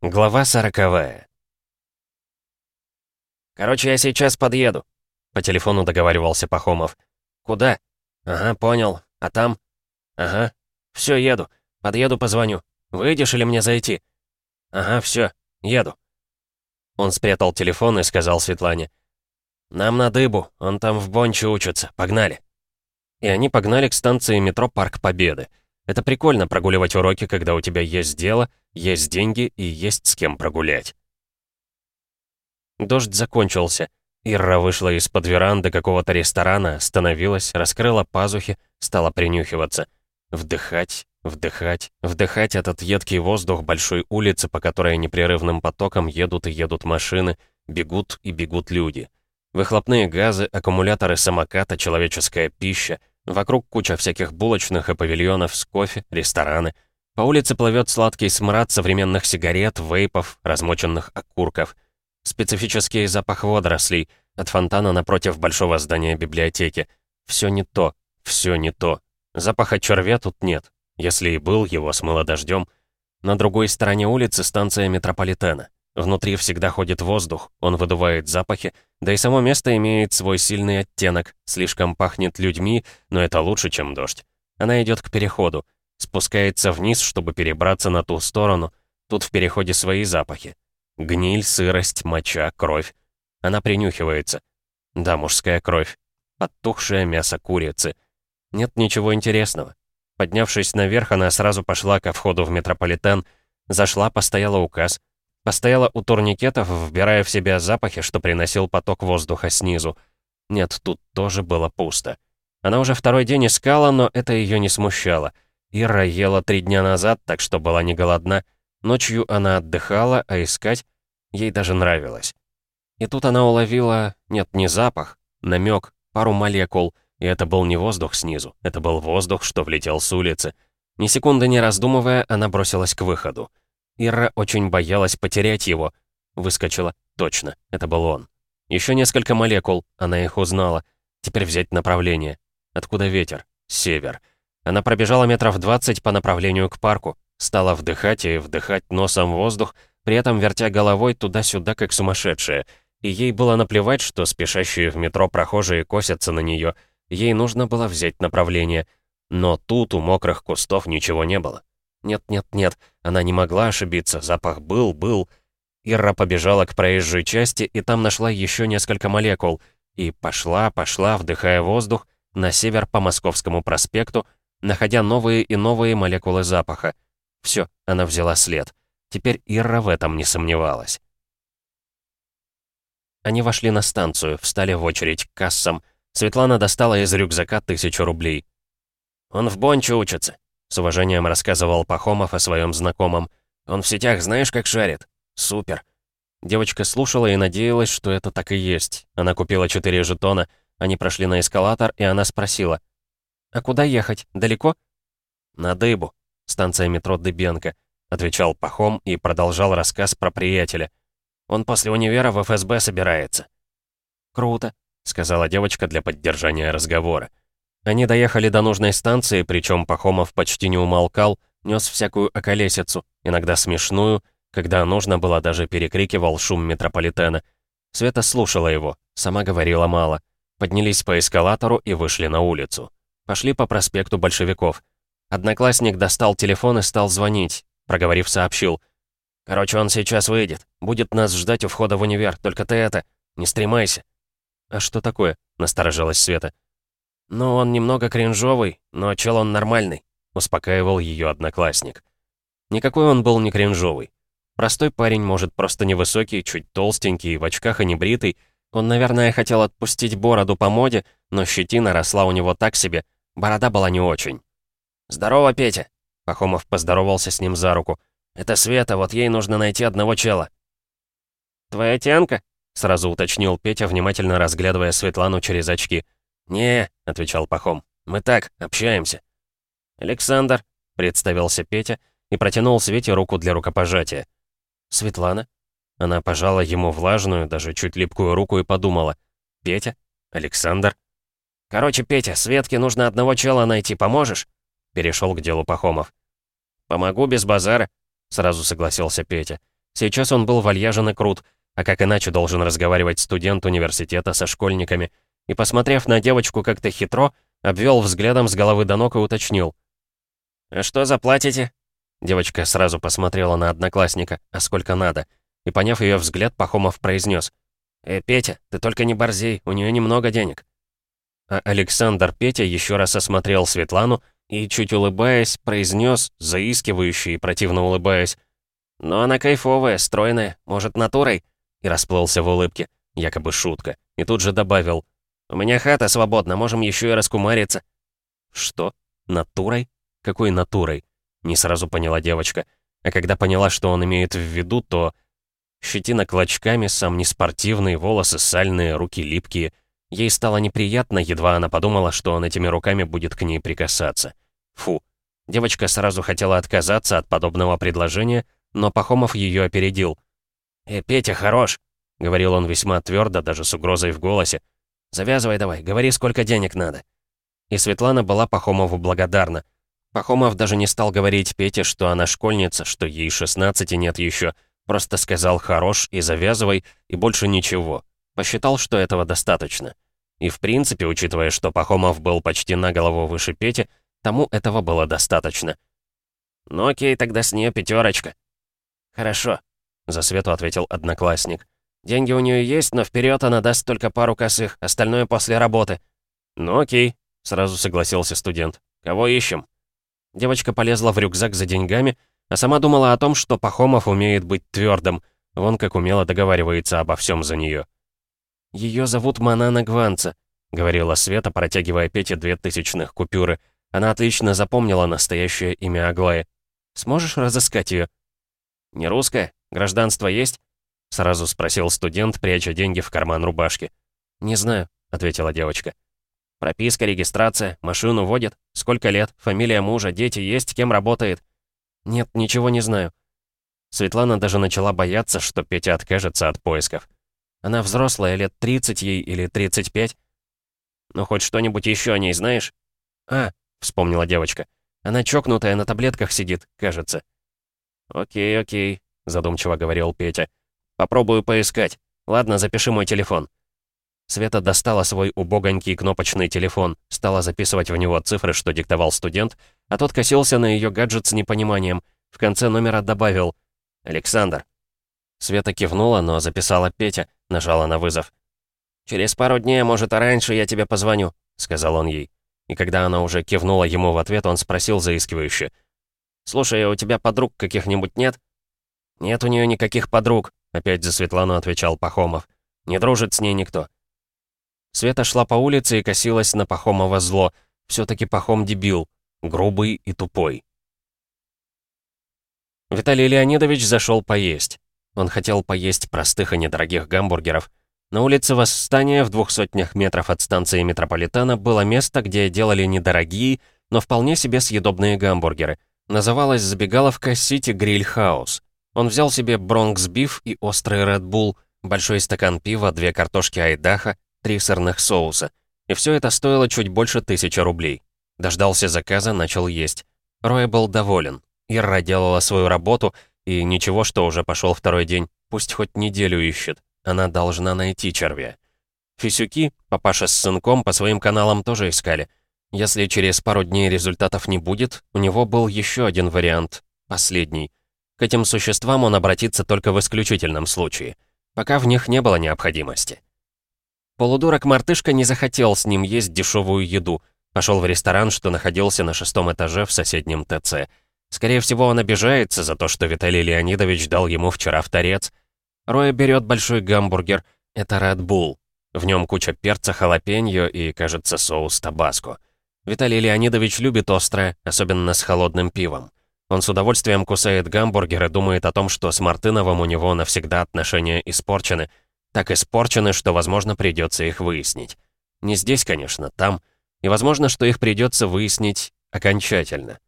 Глава сороковая. «Короче, я сейчас подъеду», — по телефону договаривался Пахомов. «Куда?» «Ага, понял. А там?» «Ага. Все, еду. Подъеду, позвоню. Выйдешь или мне зайти?» «Ага, все. Еду». Он спрятал телефон и сказал Светлане. «Нам на дыбу. Он там в Бонче учится. Погнали». И они погнали к станции метро «Парк Победы». Это прикольно прогуливать уроки, когда у тебя есть дело, есть деньги и есть с кем прогулять. Дождь закончился. Ирра вышла из-под веранды какого-то ресторана, остановилась, раскрыла пазухи, стала принюхиваться. Вдыхать, вдыхать, вдыхать этот едкий воздух большой улицы, по которой непрерывным потоком едут и едут машины, бегут и бегут люди. Выхлопные газы, аккумуляторы самоката, человеческая пища, Вокруг куча всяких булочных и павильонов с кофе, рестораны. По улице плывет сладкий смрад современных сигарет, вейпов, размоченных окурков. Специфический запах водорослей от фонтана напротив большого здания библиотеки. Все не то, все не то. Запаха червя тут нет. Если и был, его смыло дождем. На другой стороне улицы станция метрополитена. Внутри всегда ходит воздух, он выдувает запахи, да и само место имеет свой сильный оттенок, слишком пахнет людьми, но это лучше, чем дождь. Она идет к переходу, спускается вниз, чтобы перебраться на ту сторону. Тут в переходе свои запахи. Гниль, сырость, моча, кровь. Она принюхивается. Да, мужская кровь. Подтухшее мясо курицы. Нет ничего интересного. Поднявшись наверх, она сразу пошла ко входу в метрополитен, зашла, постояла указ, Постояла у турникетов, вбирая в себя запахи, что приносил поток воздуха снизу. Нет, тут тоже было пусто. Она уже второй день искала, но это ее не смущало. Ира ела три дня назад, так что была не голодна. Ночью она отдыхала, а искать ей даже нравилось. И тут она уловила, нет, не запах, намек, пару молекул, и это был не воздух снизу, это был воздух, что влетел с улицы. Ни секунды не раздумывая, она бросилась к выходу. Ира очень боялась потерять его. Выскочила. Точно, это был он. Еще несколько молекул, она их узнала. Теперь взять направление. Откуда ветер? Север. Она пробежала метров 20 по направлению к парку. Стала вдыхать и вдыхать носом воздух, при этом вертя головой туда-сюда, как сумасшедшая. И ей было наплевать, что спешащие в метро прохожие косятся на нее. Ей нужно было взять направление. Но тут у мокрых кустов ничего не было. Нет-нет-нет, она не могла ошибиться, запах был, был. Ира побежала к проезжей части и там нашла еще несколько молекул. И пошла, пошла, вдыхая воздух, на север по Московскому проспекту, находя новые и новые молекулы запаха. Все, она взяла след. Теперь Ира в этом не сомневалась. Они вошли на станцию, встали в очередь к кассам. Светлана достала из рюкзака тысячу рублей. «Он в Бонче учится», с уважением рассказывал Пахомов о своем знакомом. «Он в сетях знаешь, как шарит? Супер!» Девочка слушала и надеялась, что это так и есть. Она купила четыре жетона, они прошли на эскалатор, и она спросила. «А куда ехать? Далеко?» «На Дыбу, станция метро Дыбенко», — отвечал Пахом и продолжал рассказ про приятеля. «Он после универа в ФСБ собирается». «Круто», — сказала девочка для поддержания разговора. Они доехали до нужной станции, причем Пахомов почти не умолкал, нес всякую околесицу, иногда смешную, когда нужно было даже перекрикивал шум метрополитена. Света слушала его, сама говорила мало. Поднялись по эскалатору и вышли на улицу. Пошли по проспекту Большевиков. Одноклассник достал телефон и стал звонить. Проговорив, сообщил. «Короче, он сейчас выйдет. Будет нас ждать у входа в универ. Только ты это, не стремайся». «А что такое?» — насторожилась Света. «Ну, он немного кринжовый, но чел он нормальный», — успокаивал ее одноклассник. Никакой он был не кринжовый. Простой парень, может, просто невысокий, чуть толстенький, в очках и небритый. Он, наверное, хотел отпустить бороду по моде, но щетина росла у него так себе, борода была не очень. «Здорово, Петя!» Пахомов поздоровался с ним за руку. «Это Света, вот ей нужно найти одного чела». «Твоя тянка?» — сразу уточнил Петя, внимательно разглядывая Светлану через очки. «Не», — отвечал Пахом, — «мы так, общаемся». «Александр», — представился Петя и протянул Свете руку для рукопожатия. «Светлана?» Она пожала ему влажную, даже чуть липкую руку и подумала. «Петя? Александр?» «Короче, Петя, Светке нужно одного чела найти, поможешь?» Перешел к делу Пахомов. «Помогу без базара», — сразу согласился Петя. Сейчас он был вальяжен и крут, а как иначе должен разговаривать студент университета со школьниками. И, посмотрев на девочку как-то хитро, обвел взглядом с головы до ног и уточнил. «А что заплатите?» Девочка сразу посмотрела на одноклассника, а сколько надо. И, поняв ее взгляд, Пахомов произнес. «Э, Петя, ты только не борзей, у нее немного денег». А Александр Петя еще раз осмотрел Светлану и, чуть улыбаясь, произнес, заискивающий и противно улыбаясь, «Но она кайфовая, стройная, может, натурой?» И расплылся в улыбке, якобы шутка, и тут же добавил, «У меня хата свободна, можем еще и раскумариться». «Что? Натурой? Какой натурой?» Не сразу поняла девочка. А когда поняла, что он имеет в виду, то... Щетина клочками, сам неспортивный, волосы сальные, руки липкие. Ей стало неприятно, едва она подумала, что он этими руками будет к ней прикасаться. Фу. Девочка сразу хотела отказаться от подобного предложения, но Пахомов ее опередил. «Э, Петя, хорош!» — говорил он весьма твердо, даже с угрозой в голосе. «Завязывай давай, говори, сколько денег надо». И Светлана была Пахомову благодарна. Пахомов даже не стал говорить Пете, что она школьница, что ей 16 нет еще. Просто сказал «хорош» и «завязывай», и больше ничего. Посчитал, что этого достаточно. И в принципе, учитывая, что Пахомов был почти на голову выше Пети, тому этого было достаточно. «Ну окей, тогда с нее пятерочка». «Хорошо», — за Свету ответил одноклассник. «Деньги у нее есть, но вперед она даст только пару косых, остальное после работы». «Ну окей», — сразу согласился студент. «Кого ищем?» Девочка полезла в рюкзак за деньгами, а сама думала о том, что Пахомов умеет быть твердым, вон как умело договаривается обо всем за нее. Ее зовут Манана Гванца», — говорила Света, протягивая Пете две тысячных купюры. Она отлично запомнила настоящее имя Аглая. «Сможешь разыскать ее? «Не русская? Гражданство есть?» — сразу спросил студент, пряча деньги в карман рубашки. «Не знаю», — ответила девочка. Прописка, регистрация, машину водит. Сколько лет, фамилия мужа, дети есть, кем работает. Нет, ничего не знаю. Светлана даже начала бояться, что Петя откажется от поисков. Она взрослая, лет 30 ей или 35. Ну, хоть что-нибудь еще о ней знаешь? А, вспомнила девочка. Она чокнутая, на таблетках сидит, кажется. Окей, окей, задумчиво говорил Петя. Попробую поискать. Ладно, запиши мой телефон. Света достала свой убогонький кнопочный телефон, стала записывать в него цифры, что диктовал студент, а тот косился на ее гаджет с непониманием. В конце номера добавил «Александр». Света кивнула, но записала Петя, нажала на вызов. «Через пару дней, может, а раньше я тебе позвоню», — сказал он ей. И когда она уже кивнула ему в ответ, он спросил заискивающе. «Слушай, а у тебя подруг каких-нибудь нет?» «Нет у нее никаких подруг», — опять за Светлану отвечал Пахомов. «Не дружит с ней никто. Света шла по улице и косилась на Пахомова зло. Все-таки Пахом дебил. Грубый и тупой. Виталий Леонидович зашел поесть. Он хотел поесть простых и недорогих гамбургеров. На улице Восстания, в двух сотнях метров от станции метрополитена, было место, где делали недорогие, но вполне себе съедобные гамбургеры. Называлась забегаловка City Grill House. Он взял себе бронкс-биф и острый Bull, большой стакан пива, две картошки айдаха, три сырных соуса. И все это стоило чуть больше тысячи рублей. Дождался заказа, начал есть. Рой был доволен. Ирра делала свою работу, и ничего, что уже пошел второй день. Пусть хоть неделю ищет. Она должна найти червя. Фисюки, папаша с сынком, по своим каналам тоже искали. Если через пару дней результатов не будет, у него был еще один вариант, последний. К этим существам он обратится только в исключительном случае. Пока в них не было необходимости. Полудурок-мартышка не захотел с ним есть дешевую еду. Пошел в ресторан, что находился на шестом этаже в соседнем ТЦ. Скорее всего, он обижается за то, что Виталий Леонидович дал ему вчера в торец. Роя берет большой гамбургер. Это Bull. В нем куча перца, халапеньо и, кажется, соус табаско. Виталий Леонидович любит острое, особенно с холодным пивом. Он с удовольствием кусает гамбургер и думает о том, что с Мартыновым у него навсегда отношения испорчены — так испорчены, что, возможно, придется их выяснить. Не здесь, конечно, там. И возможно, что их придется выяснить окончательно.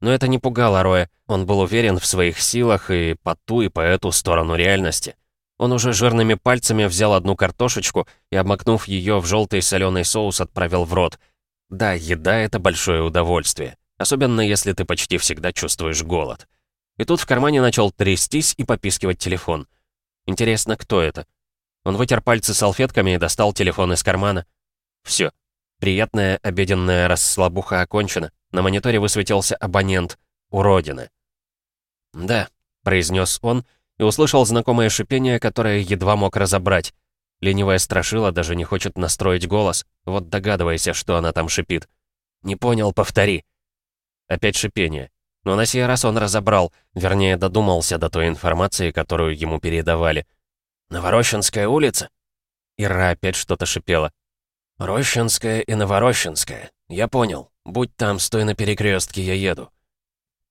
Но это не пугало Роя. Он был уверен в своих силах и по ту, и по эту сторону реальности. Он уже жирными пальцами взял одну картошечку и, обмакнув ее в желтый соленый соус, отправил в рот. Да, еда — это большое удовольствие. Особенно, если ты почти всегда чувствуешь голод. И тут в кармане начал трястись и попискивать телефон. Интересно, кто это? Он вытер пальцы салфетками и достал телефон из кармана. Все. Приятная обеденная расслабуха окончена. На мониторе высветился абонент. Уродина. «Да», — произнес он, и услышал знакомое шипение, которое едва мог разобрать. Ленивая страшила даже не хочет настроить голос. Вот догадывайся, что она там шипит. «Не понял, повтори». Опять шипение. Но на сей раз он разобрал, вернее, додумался до той информации, которую ему передавали. «Новорощенская улица?» Ира опять что-то шипела. «Рощинская и Новорощинская. Я понял. Будь там, стой на перекрестке, я еду».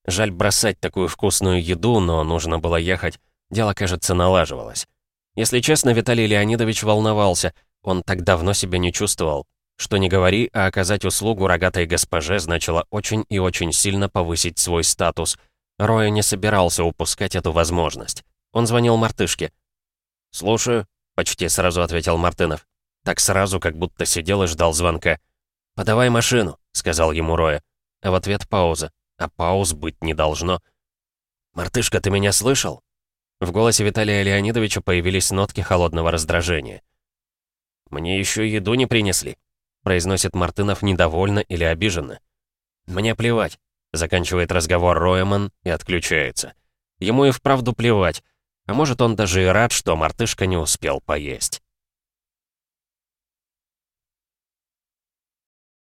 Жаль бросать такую вкусную еду, но нужно было ехать. Дело, кажется, налаживалось. Если честно, Виталий Леонидович волновался. Он так давно себя не чувствовал. Что не говори, а оказать услугу рогатой госпоже значило очень и очень сильно повысить свой статус. Роя не собирался упускать эту возможность. Он звонил мартышке. «Слушаю», — почти сразу ответил Мартынов. Так сразу, как будто сидел и ждал звонка. «Подавай машину», — сказал ему Роя. А в ответ пауза. А пауз быть не должно. «Мартышка, ты меня слышал?» В голосе Виталия Леонидовича появились нотки холодного раздражения. «Мне еще еду не принесли», — произносит Мартынов недовольно или обиженно. «Мне плевать», — заканчивает разговор Роеман и отключается. Ему и вправду плевать. А может, он даже и рад, что мартышка не успел поесть.